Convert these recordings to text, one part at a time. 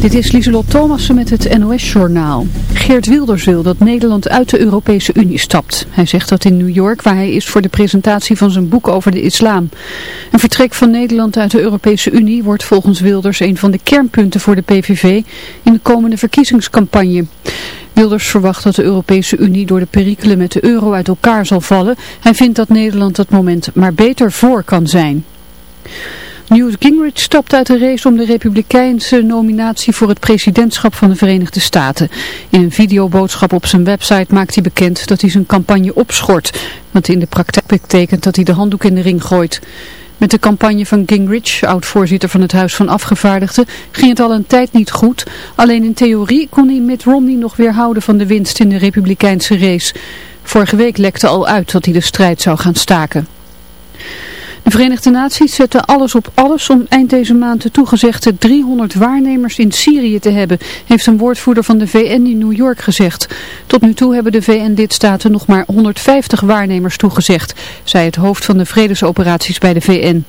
Dit is Lieselot Thomassen met het NOS-journaal. Geert Wilders wil dat Nederland uit de Europese Unie stapt. Hij zegt dat in New York, waar hij is voor de presentatie van zijn boek over de islam. Een vertrek van Nederland uit de Europese Unie wordt volgens Wilders een van de kernpunten voor de PVV in de komende verkiezingscampagne. Wilders verwacht dat de Europese Unie door de perikelen met de euro uit elkaar zal vallen. Hij vindt dat Nederland dat moment maar beter voor kan zijn. Newt Gingrich stapt uit de race om de republikeinse nominatie voor het presidentschap van de Verenigde Staten. In een videoboodschap op zijn website maakt hij bekend dat hij zijn campagne opschort. Wat in de praktijk betekent dat hij de handdoek in de ring gooit. Met de campagne van Gingrich, oud-voorzitter van het Huis van Afgevaardigden, ging het al een tijd niet goed. Alleen in theorie kon hij Mitt Romney nog weerhouden van de winst in de republikeinse race. Vorige week lekte al uit dat hij de strijd zou gaan staken. De Verenigde Naties zetten alles op alles om eind deze maand de toegezegde 300 waarnemers in Syrië te hebben, heeft een woordvoerder van de VN in New York gezegd. Tot nu toe hebben de VN-lidstaten nog maar 150 waarnemers toegezegd, zei het hoofd van de vredesoperaties bij de VN.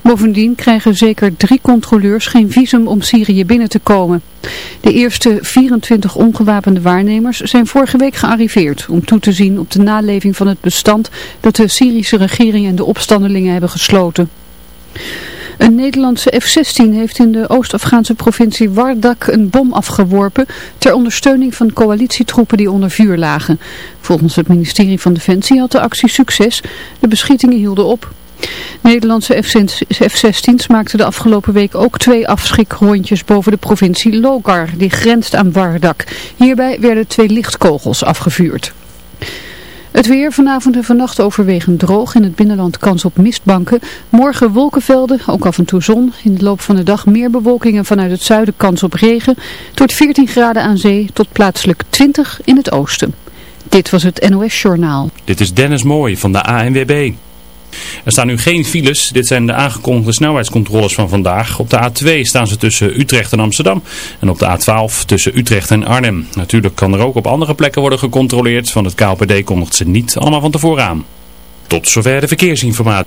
Bovendien krijgen zeker drie controleurs geen visum om Syrië binnen te komen. De eerste 24 ongewapende waarnemers zijn vorige week gearriveerd om toe te zien op de naleving van het bestand dat de Syrische regering en de opstandelingen hebben gesloten. Een Nederlandse F-16 heeft in de Oost-Afghaanse provincie Wardak een bom afgeworpen ter ondersteuning van coalitietroepen die onder vuur lagen. Volgens het ministerie van Defensie had de actie succes. De beschietingen hielden op. Nederlandse F-16's maakten de afgelopen week ook twee afschrikrondjes boven de provincie Logar, die grenst aan Wardak. Hierbij werden twee lichtkogels afgevuurd. Het weer vanavond en vannacht overwegend droog. In het binnenland kans op mistbanken. Morgen wolkenvelden, ook af en toe zon. In de loop van de dag meer bewolking en vanuit het zuiden kans op regen. Tot 14 graden aan zee tot plaatselijk 20 in het oosten. Dit was het NOS Journaal. Dit is Dennis Mooij van de ANWB. Er staan nu geen files. Dit zijn de aangekondigde snelheidscontroles van vandaag. Op de A2 staan ze tussen Utrecht en Amsterdam. En op de A12 tussen Utrecht en Arnhem. Natuurlijk kan er ook op andere plekken worden gecontroleerd. Want het KLPD kondigt ze niet allemaal van tevoren aan. Tot zover de verkeersinformatie.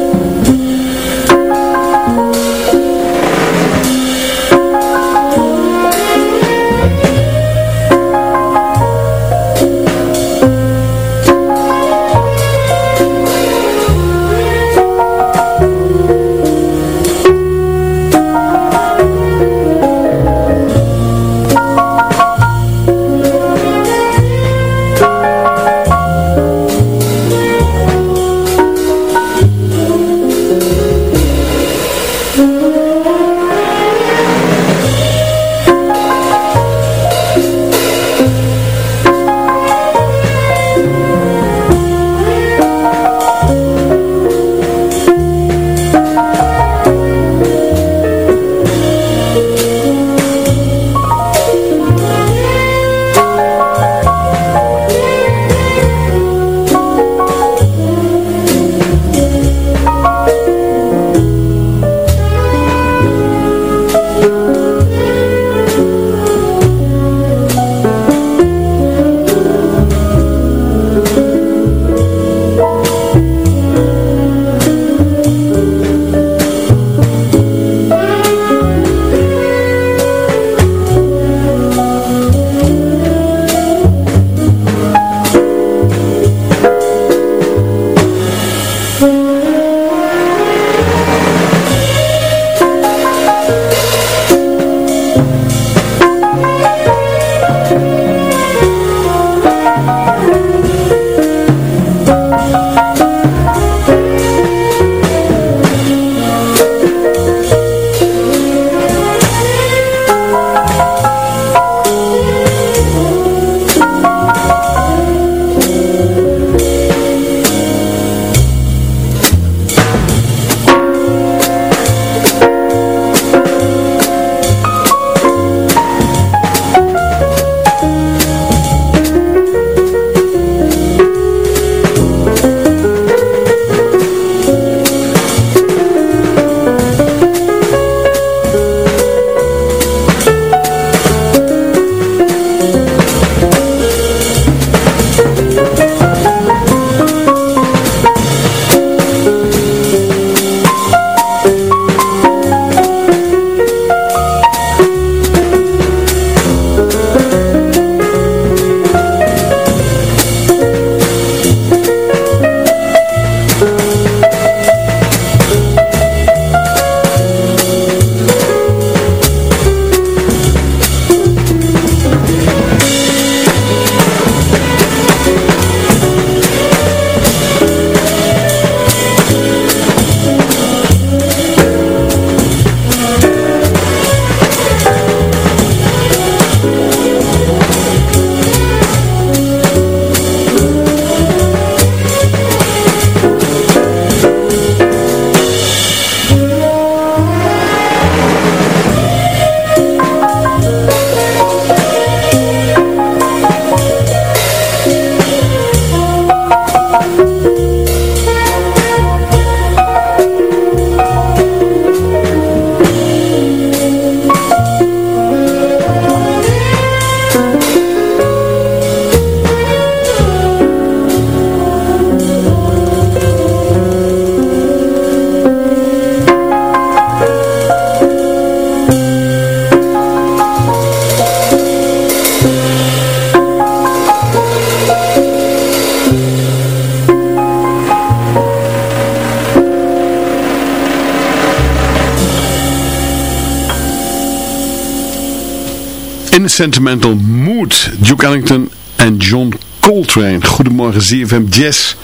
Sentimental Mood, Duke Ellington en John Coltrane. Goedemorgen ZFM Jazz.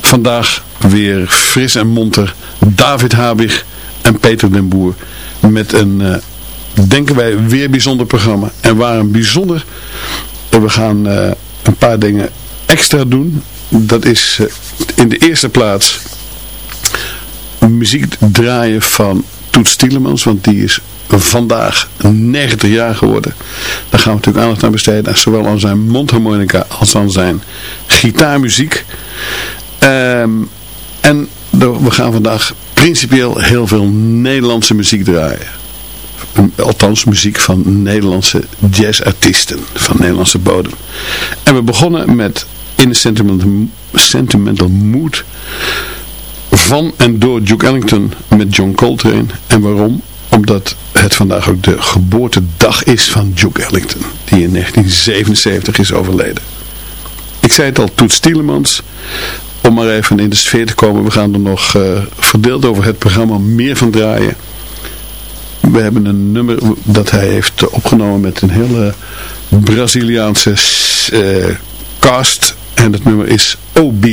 Vandaag weer fris en monter David Habig en Peter den Boer. Met een, uh, denken wij, weer bijzonder programma. En waarom bijzonder? We gaan uh, een paar dingen extra doen. Dat is in de eerste plaats muziek draaien van Toet Stielemans. Want die is vandaag 90 jaar geworden. Daar gaan we natuurlijk aandacht aan besteden. Zowel aan zijn mondharmonica als aan zijn gitaarmuziek. Um, en we gaan vandaag principieel heel veel Nederlandse muziek draaien. Althans muziek van Nederlandse jazzartiesten. Van Nederlandse bodem. En we begonnen met In a Sentimental, Sentimental Mood van en door Duke Ellington met John Coltrane. En waarom? Omdat het vandaag ook de geboortedag is van Duke Ellington. Die in 1977 is overleden. Ik zei het al, Toet Stielemans. Om maar even in de sfeer te komen. We gaan er nog uh, verdeeld over het programma meer van draaien. We hebben een nummer dat hij heeft opgenomen met een hele Braziliaanse uh, cast. En het nummer is OB.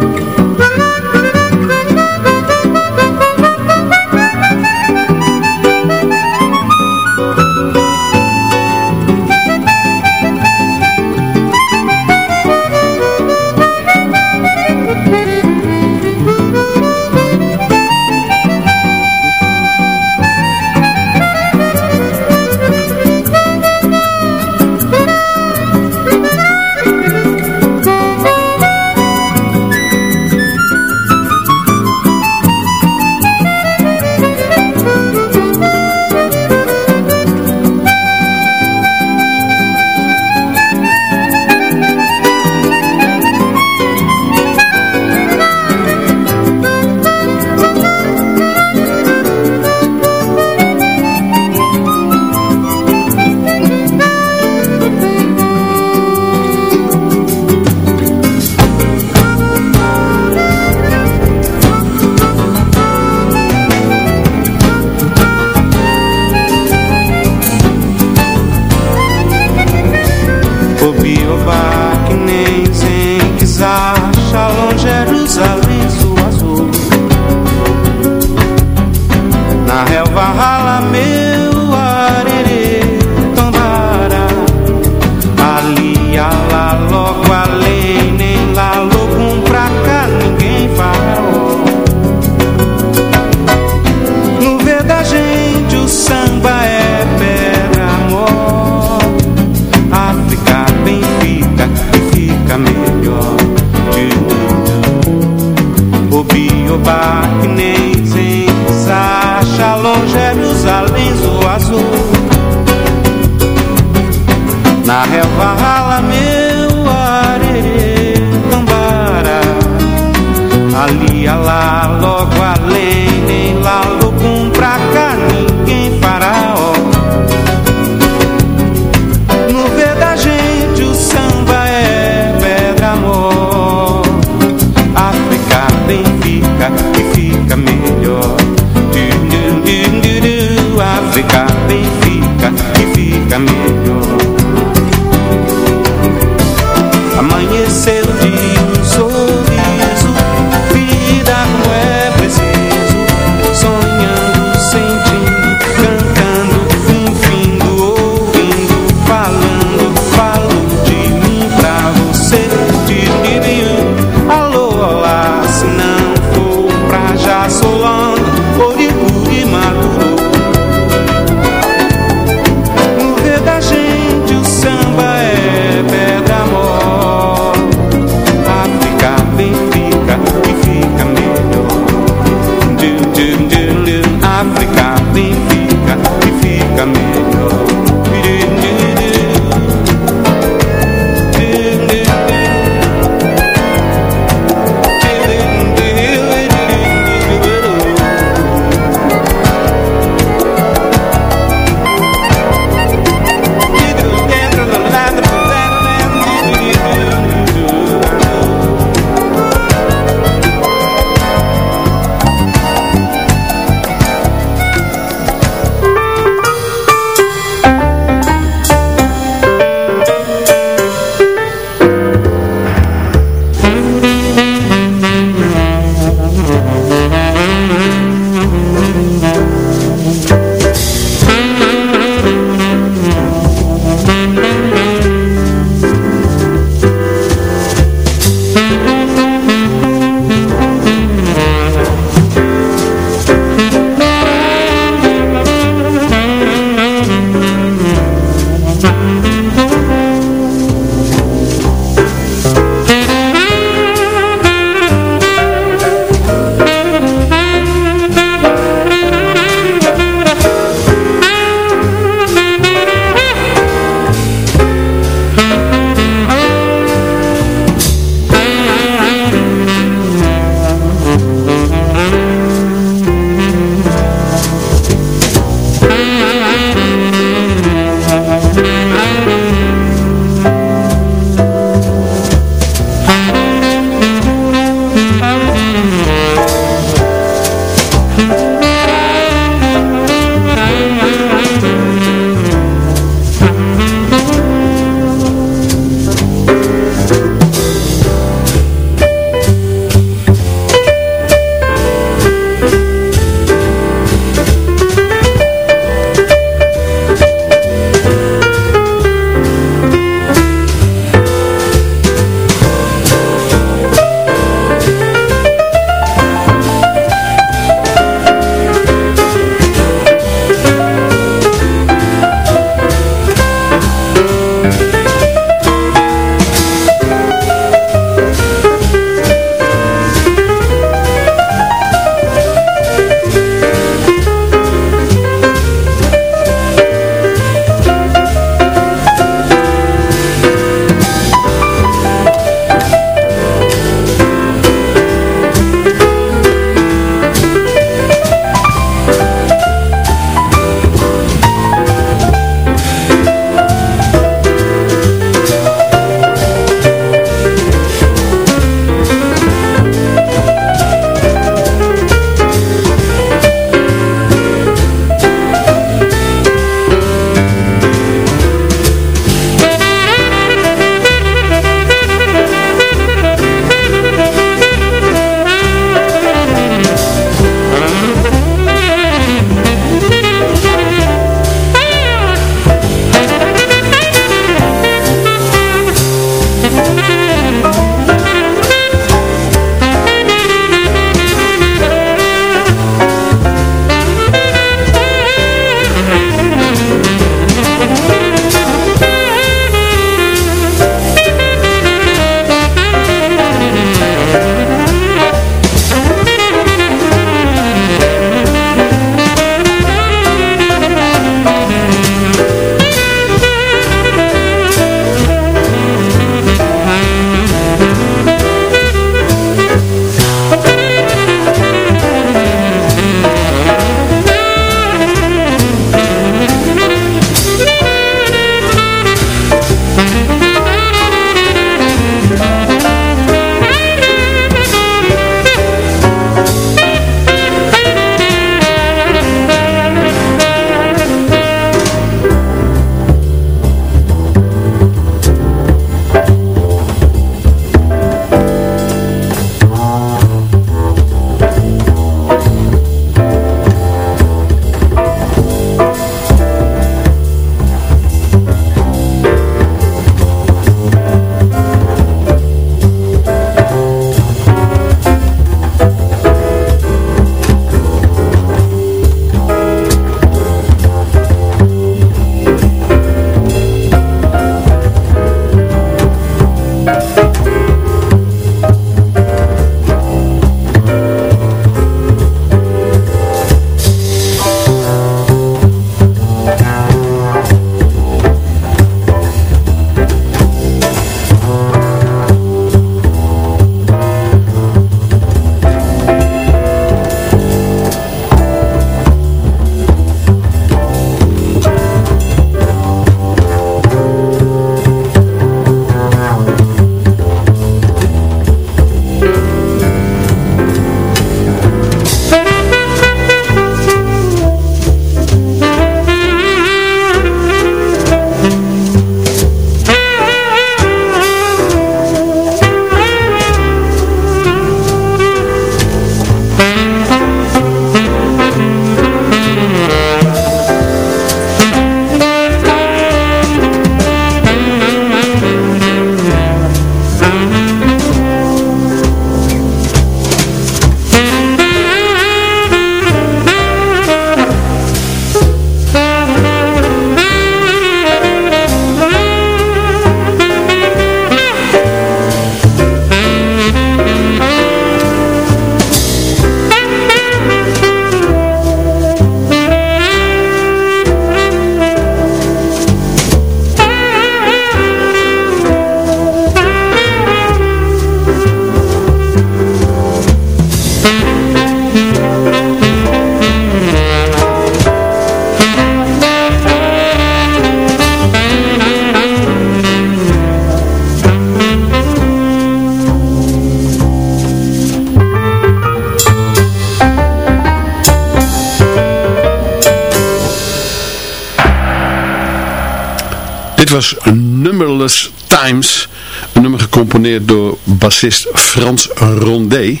Door bassist Frans Rondé.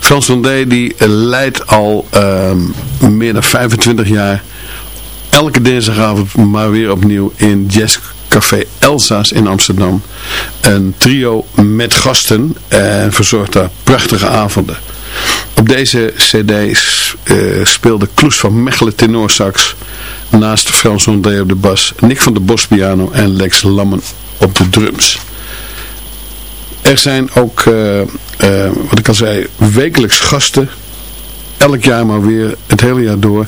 Frans Rondé die leidt al uh, meer dan 25 jaar elke dinsdagavond maar weer opnieuw in Jazzcafé Elsa's in Amsterdam. Een trio met gasten en verzorgt daar prachtige avonden. Op deze cd uh, speelde Kloes van Mechelen tenorsax, naast Frans Rondé op de bas, Nick van der Bos piano en Lex Lammen op de drums. Er zijn ook, uh, uh, wat ik al zei, wekelijks gasten. Elk jaar maar weer, het hele jaar door.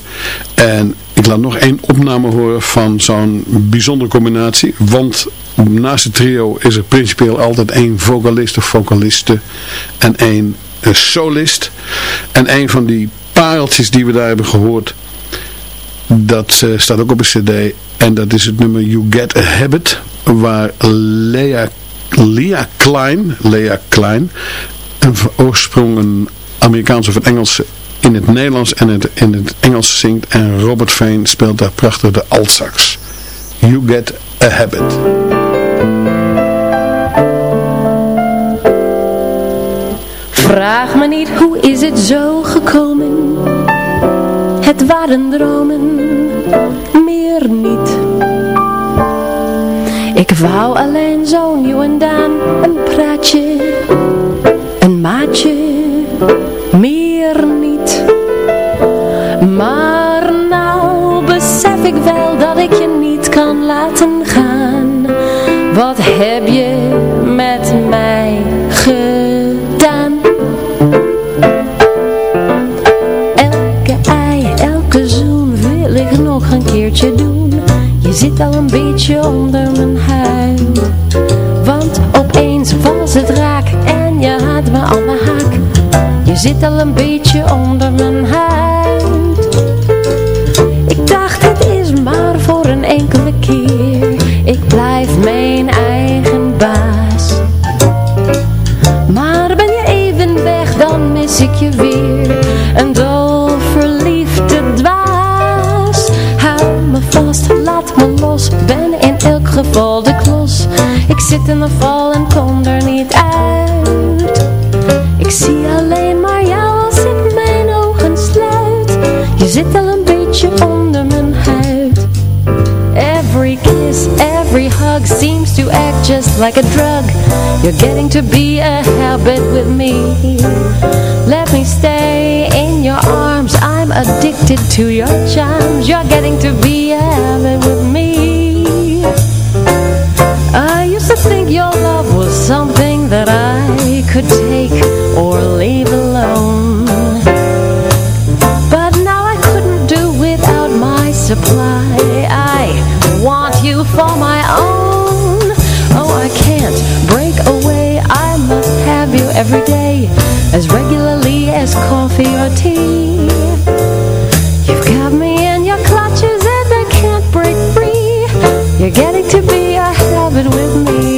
En ik laat nog één opname horen van zo'n bijzondere combinatie. Want naast het trio is er principieel altijd één vocalist of vocaliste en één solist. En een van die pareltjes die we daar hebben gehoord, dat staat ook op een cd. En dat is het nummer You Get a Habit, waar Lea, Lea Klein, Lea Klein, een oorsprong een Amerikaanse of Engelse in het Nederlands en het, in het Engels zingt. En Robert Vane speelt daar prachtig de altsax. You Get a Habit. Vraag me niet hoe is het zo gekomen Het waren dromen Meer niet Ik wou alleen zo nieuw en dan Een praatje Een maatje Meer niet. Maar nou besef ik wel Dat ik je niet kan laten gaan. Wat heb je met mij gedaan? Doen Je zit al een beetje onder mijn huid. Want opeens was het raak En je had me al mijn haak. Je zit al een beetje onder mijn huid. Ik dacht het is maar voor een enkele keer zit in de val en kom er niet uit. Ik zie alleen maar jou als ik mijn ogen sluit. Je zit al een beetje onder mijn huid. Every kiss, every hug seems to act just like a drug. You're getting to be a habit with me. Let me stay in your arms. I'm addicted to your charms. You're getting to be a habit with me or leave alone. But now I couldn't do without my supply. I want you for my own. Oh, I can't break away. I must have you every day As regularly as coffee or tea. You've got me in your clutches and I can't break free. You're getting to be a habit with me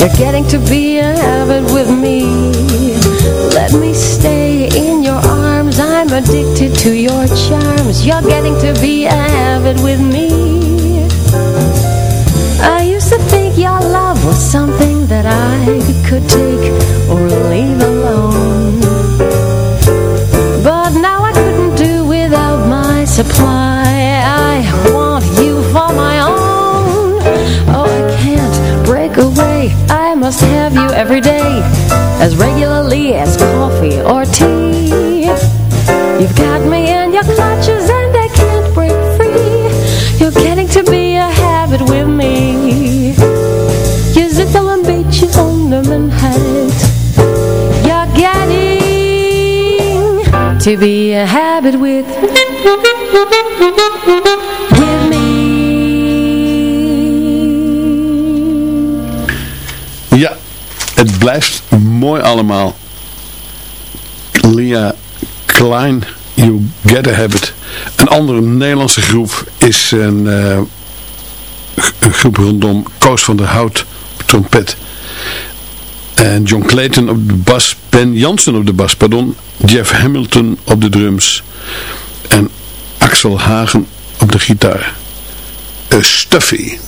You're getting to be regularly as coffee or tea. You've got me in your clutches and I can't break free. You're getting to be a habit with me. Je zit al een beetje onder mijn huid. You're getting to be a habit with with me. Ja, het blijft allemaal. Lia Klein, You Get a Habit. Een andere Nederlandse groep is een, eh, groep rondom Koos van der Hout op trompet. En John Clayton op de bas, Ben Jansen op de bas, pardon. Jeff Hamilton op de drums. En Axel Hagen op de gitaar. Eh, Stuffy.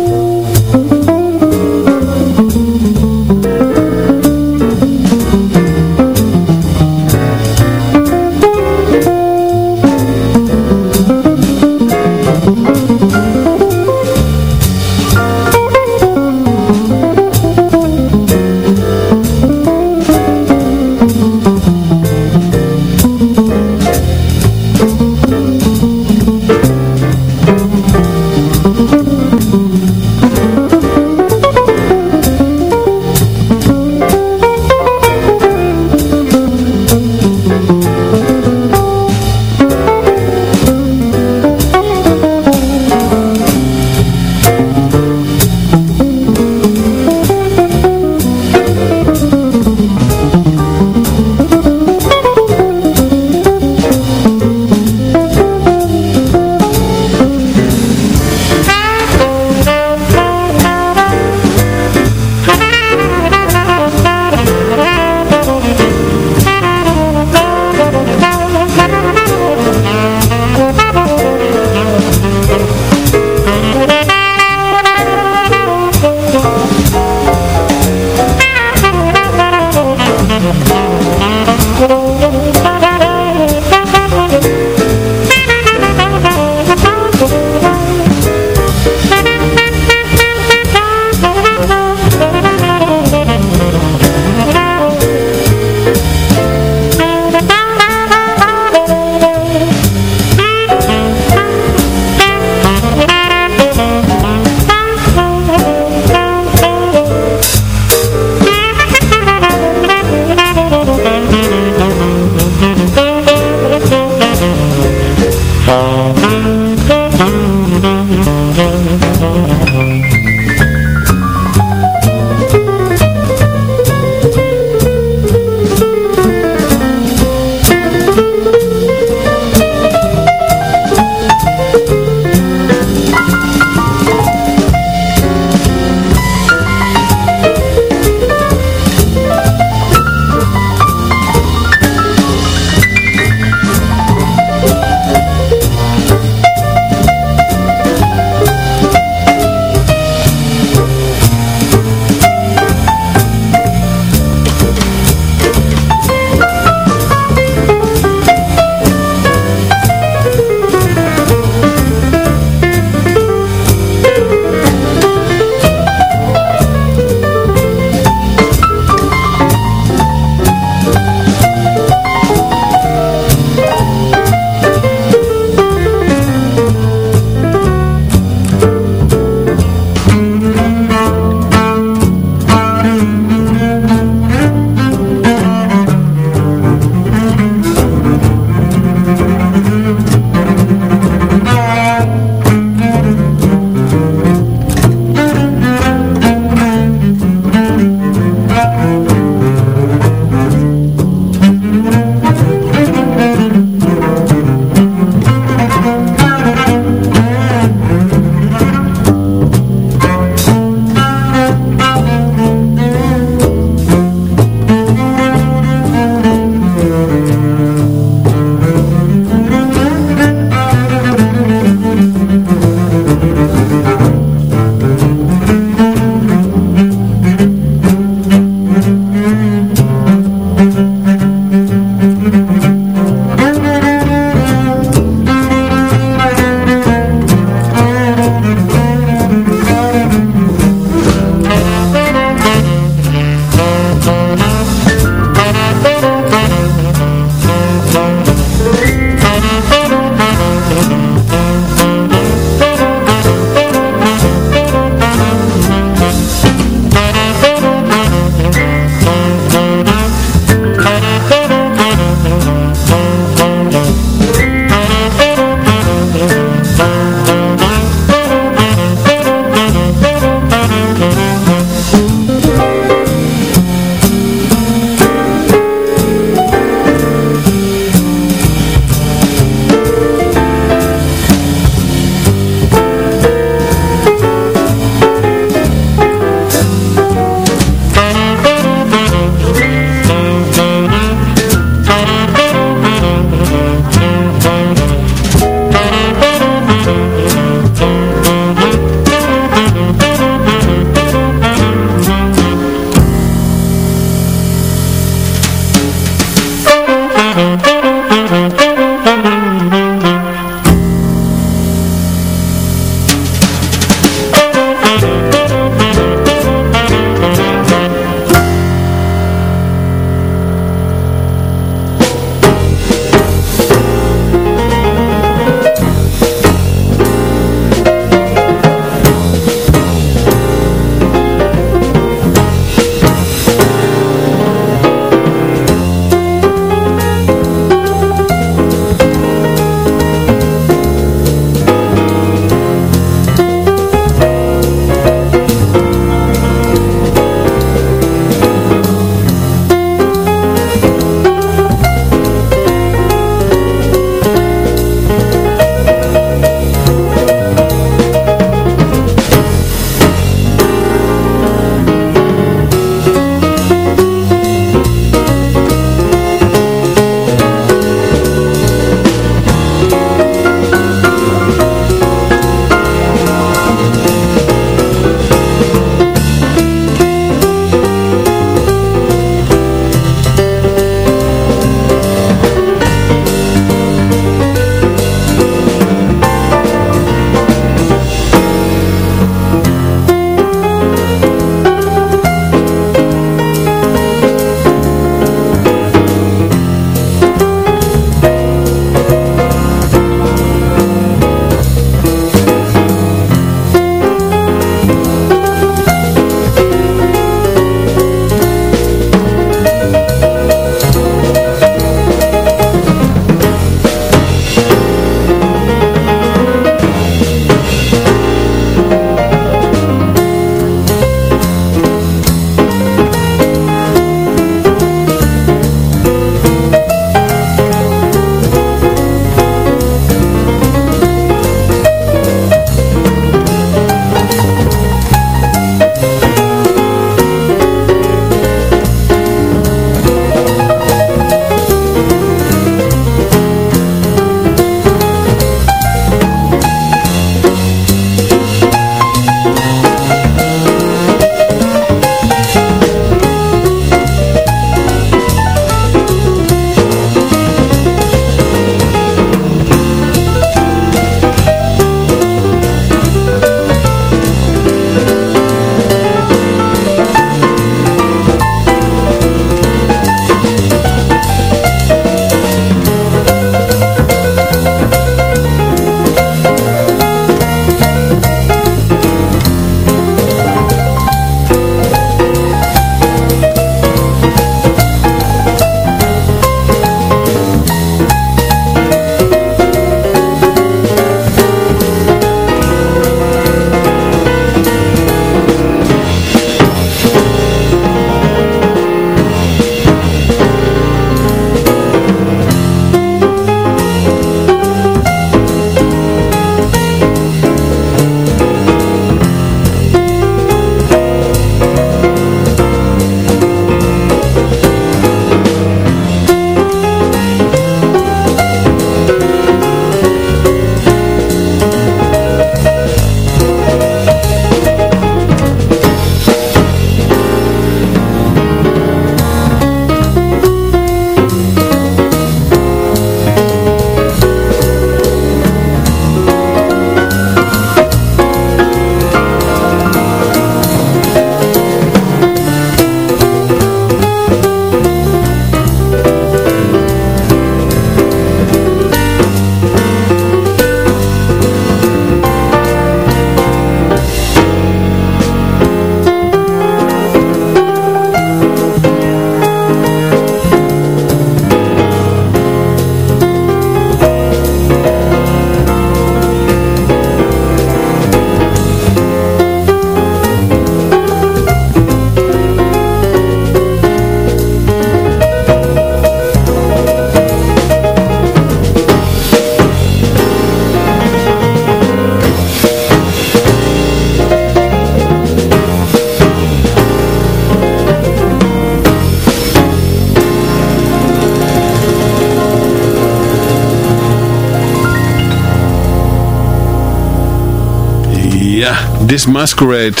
This Masquerade.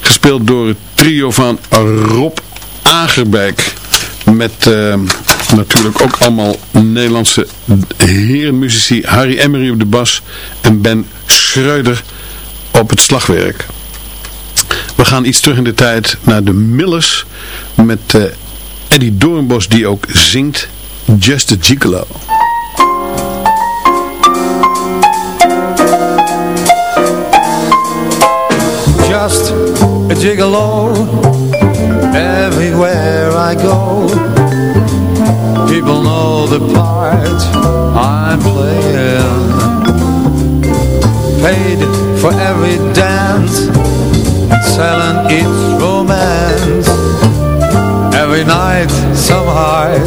Gespeeld door het trio van Rob Agerbeek. Met uh, natuurlijk ook allemaal Nederlandse herenmuzici. Harry Emery op de bas en Ben Schreuder op het slagwerk. We gaan iets terug in de tijd naar de Millers met uh, Eddie Doornbos die ook zingt Just a Gigolo. Just a gigolo everywhere I go. People know the part I'm playing. Paid for every dance Selling each romance. Every night some heart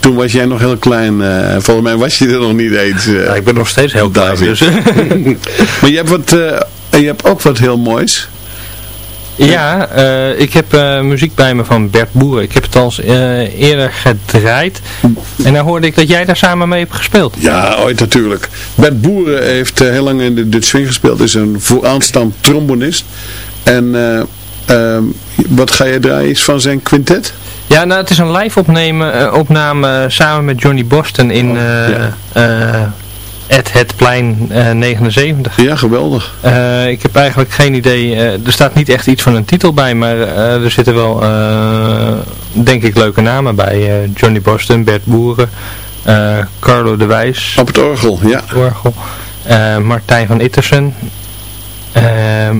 Toen was jij nog heel klein. Uh, volgens mij was je er nog niet eens. Uh, ja, ik ben nog steeds heel klein. Dus. maar je hebt, wat, uh, je hebt ook wat heel moois. Ja, ik heb muziek bij me van Bert Boeren. Ik heb het al eerder gedraaid. En dan hoorde ik dat jij daar samen mee hebt gespeeld. Ja, ooit natuurlijk. Bert Boeren heeft heel lang in de Dutch Swing gespeeld. Is een vooraanstaand trombonist. En ehm, wat ga je draaien? Is van zijn quintet? Ja, nou het is een live opnemen, uh, opname samen met Johnny Boston in oh, uh, Het Plein 79. Ja, geweldig. ik heb eigenlijk geen idee, er staat niet echt iets van een titel bij, maar er zitten wel, denk ik, leuke namen bij. Johnny Boston, Bert Boeren, Carlo de Wijs. Op het orgel, ja. Het orgel. Martijn van Ittersen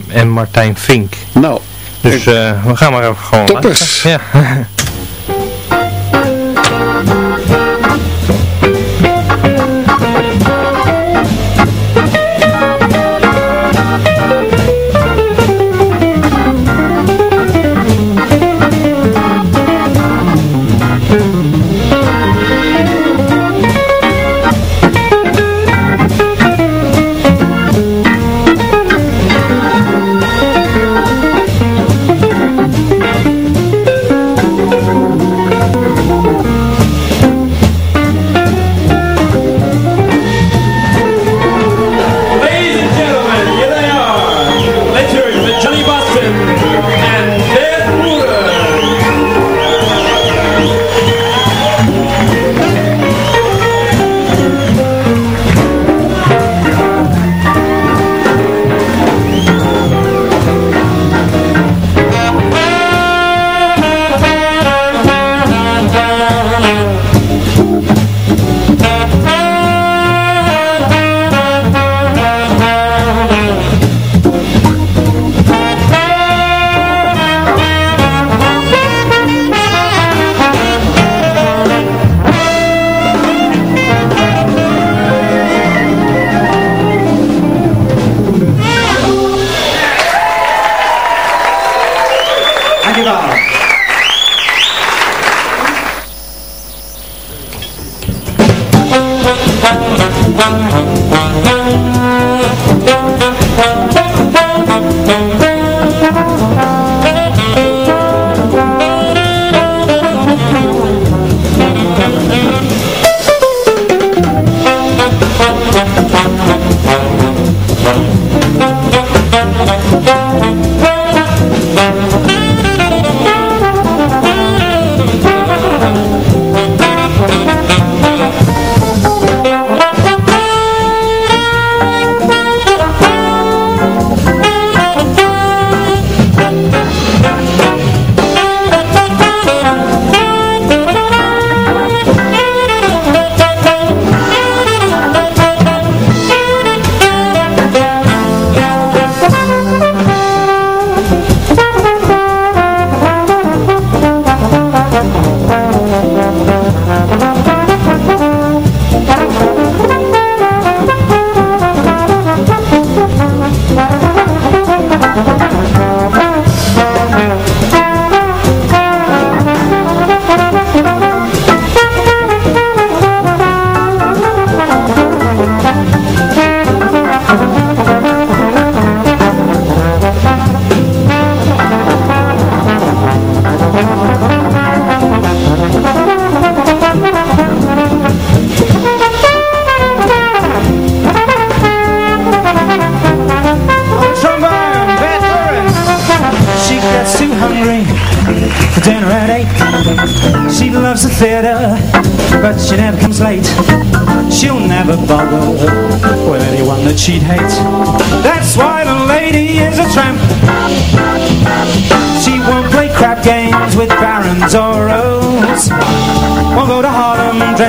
en Martijn Vink. Nou, dus we gaan maar even gewoon Toppers. Ja.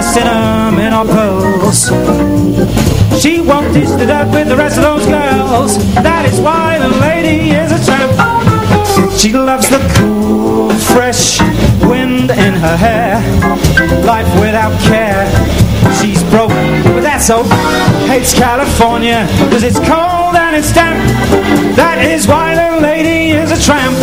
Harlem in pearls. She won't dish the dirt with the rest of those girls. That is why the lady is a tramp. She loves the cool, fresh wind in her hair. Life without care. She's broke, but that's so. Hates California, cause it's cold and it's damp. That is why the lady is a tramp.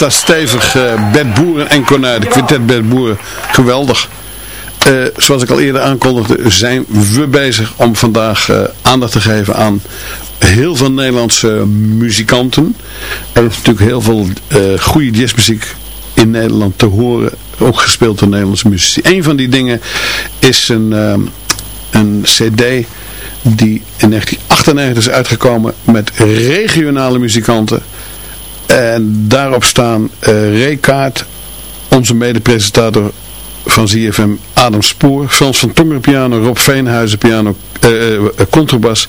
Staat stevig. Uh, Bert Boeren en Cornuit, de quintet Bert Boeren. Geweldig. Eh, zoals ik al eerder aankondigde, zijn we bezig om vandaag uh, aandacht te geven aan heel veel Nederlandse muzikanten. Er is natuurlijk heel veel goede jazzmuziek in Nederland te horen. Ook gespeeld door Nederlandse muzici. Een van die dingen is een, een cd die in 1998 is uitgekomen met regionale muzikanten. En daarop staan uh, Ray Kaart, onze mede-presentator van ZFM Adam Spoor, Frans van Tonger piano, Rob Veenhuizen piano, uh, uh, contrabas,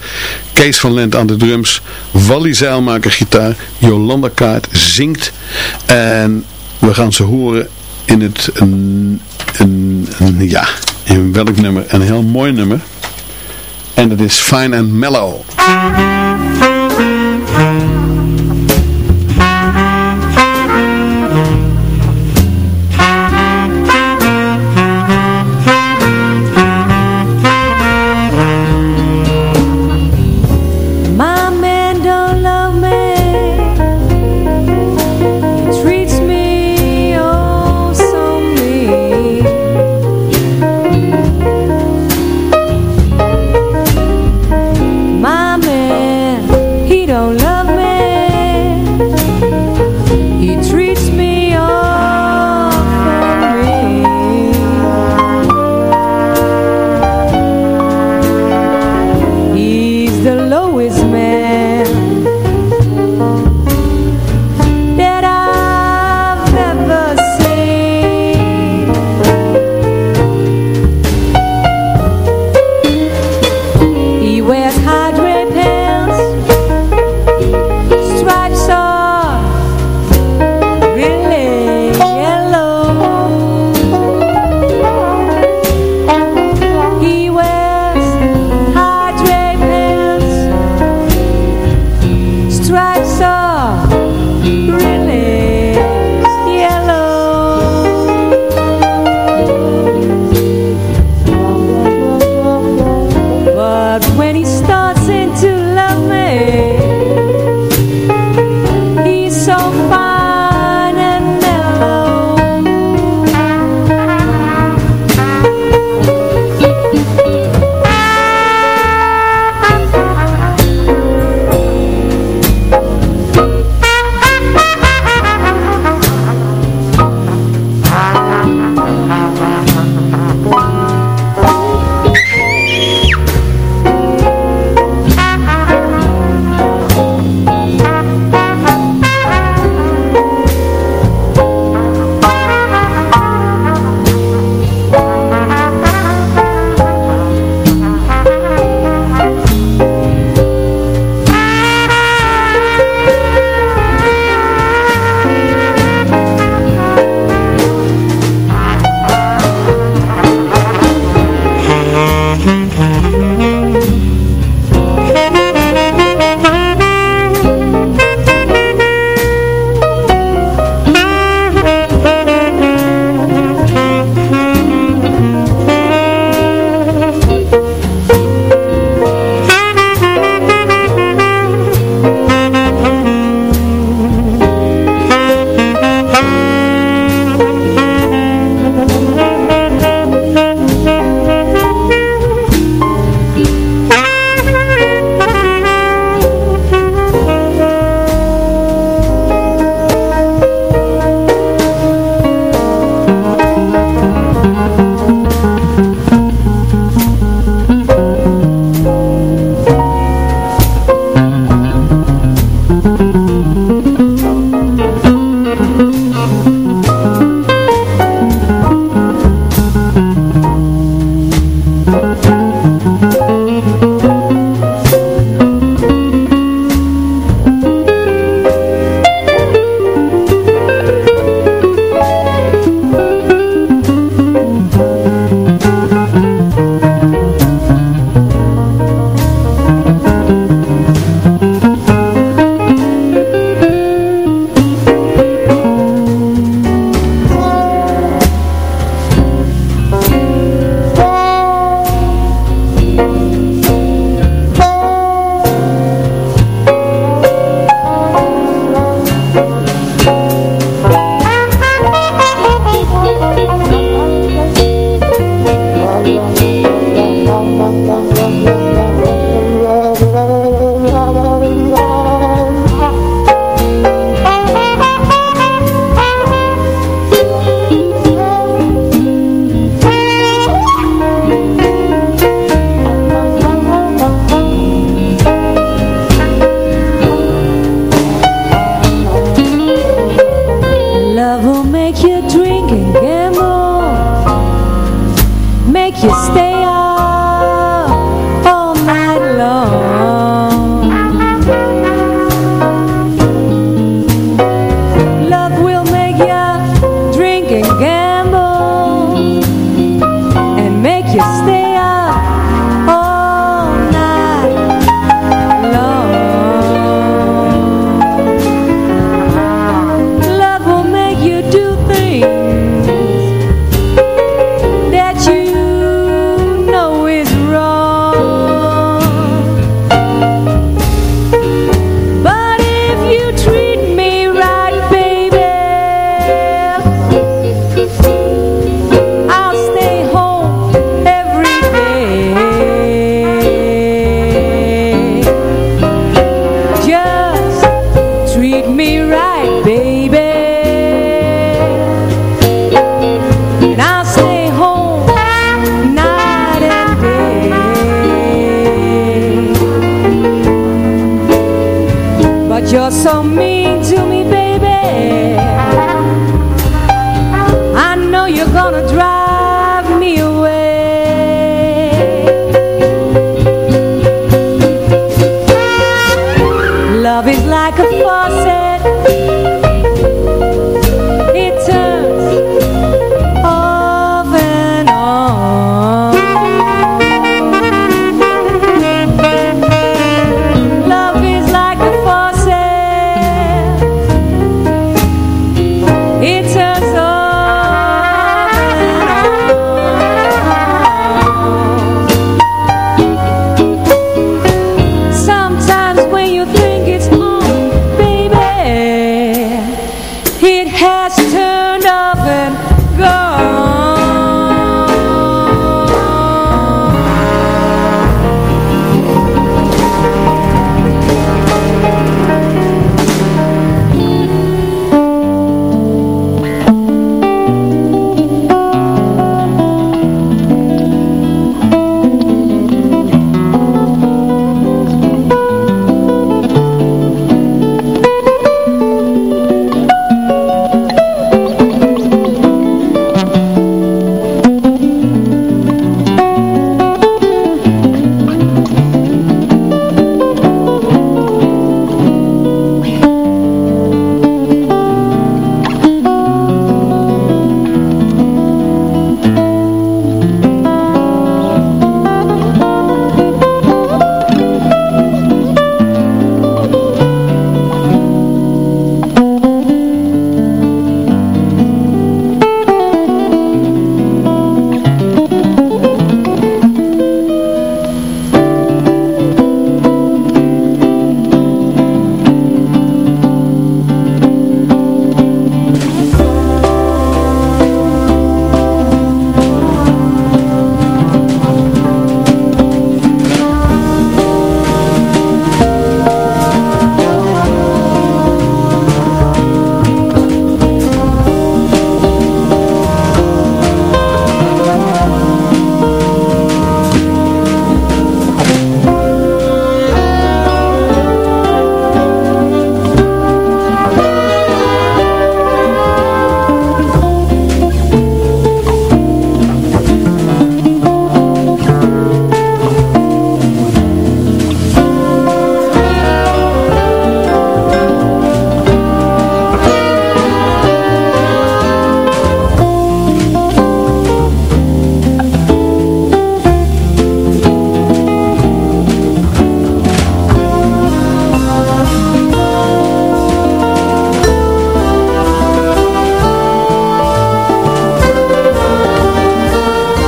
Kees van Lent aan de drums, Wally Zeilmaker gitaar, Jolanda Kaart zingt. En we gaan ze horen in het, een, een, ja, in welk nummer, een heel mooi nummer. En dat is Fine and Mellow.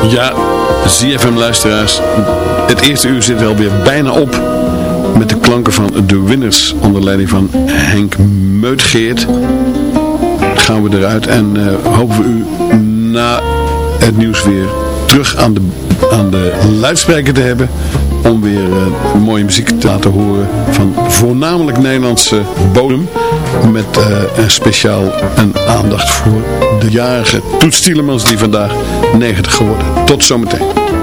Ja, ZFM-luisteraars, het eerste uur zit er alweer bijna op met de klanken van de winners onder leiding van Henk Meutgeert. Gaan we eruit en eh, hopen we u na het nieuws weer terug aan de, aan de luidspreker te hebben om weer eh, mooie muziek te laten horen van voornamelijk Nederlandse bodem met een speciaal een aandacht voor de jarige Toets Tielemans die vandaag 90 geworden. Tot zometeen.